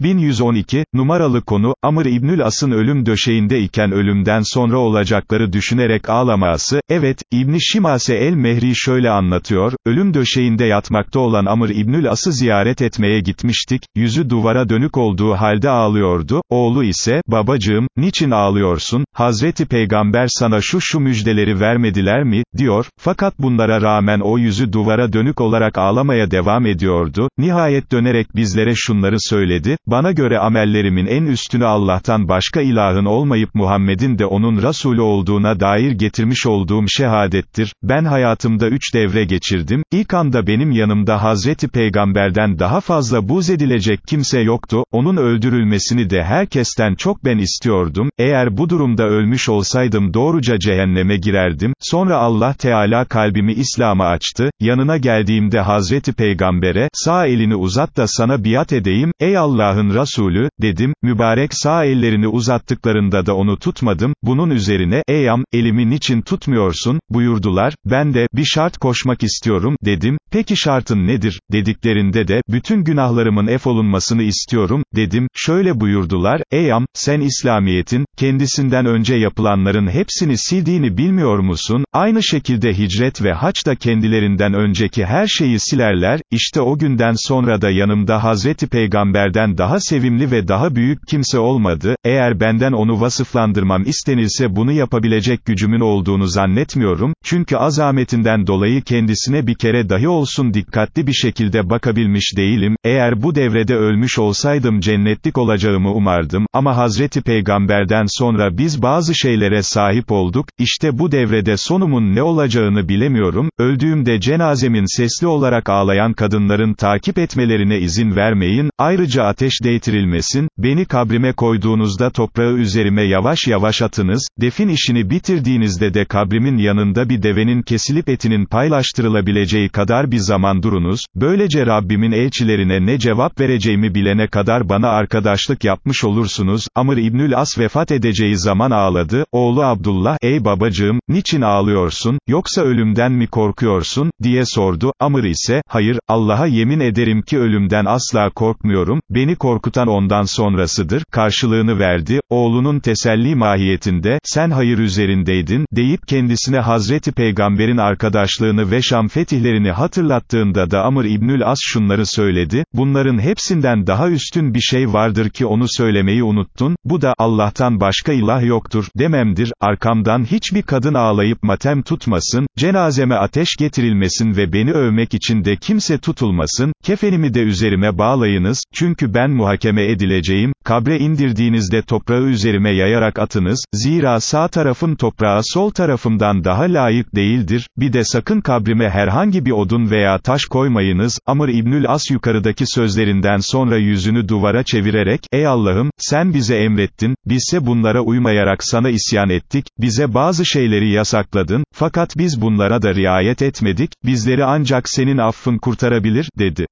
1112, numaralı konu, Amr İbnül As'ın ölüm döşeğinde iken ölümden sonra olacakları düşünerek ağlaması, evet, İbni Şimase el-Mehri şöyle anlatıyor, ölüm döşeğinde yatmakta olan Amr İbnül As'ı ziyaret etmeye gitmiştik, yüzü duvara dönük olduğu halde ağlıyordu, oğlu ise, babacığım, niçin ağlıyorsun, Hazreti Peygamber sana şu şu müjdeleri vermediler mi, diyor, fakat bunlara rağmen o yüzü duvara dönük olarak ağlamaya devam ediyordu, nihayet dönerek bizlere şunları söyledi, bana göre amellerimin en üstünü Allah'tan başka ilahın olmayıp Muhammed'in de onun Resulü olduğuna dair getirmiş olduğum şehadettir. Ben hayatımda üç devre geçirdim. İlk anda benim yanımda Hazreti Peygamberden daha fazla buz edilecek kimse yoktu. Onun öldürülmesini de herkesten çok ben istiyordum. Eğer bu durumda ölmüş olsaydım doğruca cehenneme girerdim. Sonra Allah Teala kalbimi İslam'a açtı. Yanına geldiğimde Hazreti Peygamber'e, sağ elini uzat da sana biat edeyim, ey Allah'ın Allah'ın Resulü, dedim, mübarek sağ ellerini uzattıklarında da onu tutmadım, bunun üzerine, ey am, elimi niçin tutmuyorsun, buyurdular, ben de, bir şart koşmak istiyorum, dedim, peki şartın nedir, dediklerinde de, bütün günahlarımın efolunmasını istiyorum, dedim, şöyle buyurdular, ey am, sen İslamiyet'in, kendisinden önce yapılanların hepsini sildiğini bilmiyor musun, aynı şekilde hicret ve haç da kendilerinden önceki her şeyi silerler, işte o günden sonra da yanımda Hazreti Peygamberden daha sevimli ve daha büyük kimse olmadı, eğer benden onu vasıflandırmam istenilse bunu yapabilecek gücümün olduğunu zannetmiyorum, çünkü azametinden dolayı kendisine bir kere dahi olsun dikkatli bir şekilde bakabilmiş değilim, eğer bu devrede ölmüş olsaydım cennetlik olacağımı umardım, ama Hazreti Peygamberden sonra biz bazı şeylere sahip olduk, işte bu devrede sonumun ne olacağını bilemiyorum, öldüğümde cenazemin sesli olarak ağlayan kadınların takip etmelerine izin vermeyin, ayrıca ateş değtirilmesin, beni kabrime koyduğunuzda toprağı üzerime yavaş yavaş atınız, defin işini bitirdiğinizde de kabrimin yanında bir devenin kesilip etinin paylaştırılabileceği kadar bir zaman durunuz, böylece Rabbimin elçilerine ne cevap vereceğimi bilene kadar bana arkadaşlık yapmış olursunuz, Amr İbnül As vefat edeceği zaman ağladı, oğlu Abdullah, ey babacığım, niçin ağlıyorsun, yoksa ölümden mi korkuyorsun, diye sordu, Amr ise, hayır, Allah'a yemin ederim ki ölümden asla korkmuyorum, beni korkutan ondan sonrasıdır, karşılığını verdi, oğlunun teselli mahiyetinde, sen hayır üzerindeydin, deyip kendisine Hazreti Peygamber'in arkadaşlığını ve Şam fetihlerini hatırlattığında da Amr İbnül As şunları söyledi, bunların hepsinden daha üstün bir şey vardır ki onu söylemeyi unuttun, bu da, Allah'tan başka ilah yoktur, dememdir, arkamdan hiçbir kadın ağlayıp matem tutmasın, cenazeme ateş getirilmesin ve beni övmek için de kimse tutulmasın, kefenimi de üzerime bağlayınız, çünkü ben muhakeme edileceğim, kabre indirdiğinizde toprağı üzerime yayarak atınız, zira sağ tarafım toprağa sol tarafımdan daha layık değildir, bir de sakın kabrime herhangi bir odun veya taş koymayınız, Amr İbnül As yukarıdaki sözlerinden sonra yüzünü duvara çevirerek, ey Allah'ım, sen bize emrettin, bizse bunlara uymayarak sana isyan ettik, bize bazı şeyleri yasakladın, fakat biz bunlara da riayet etmedik, bizleri ancak senin affın kurtarabilir, dedi.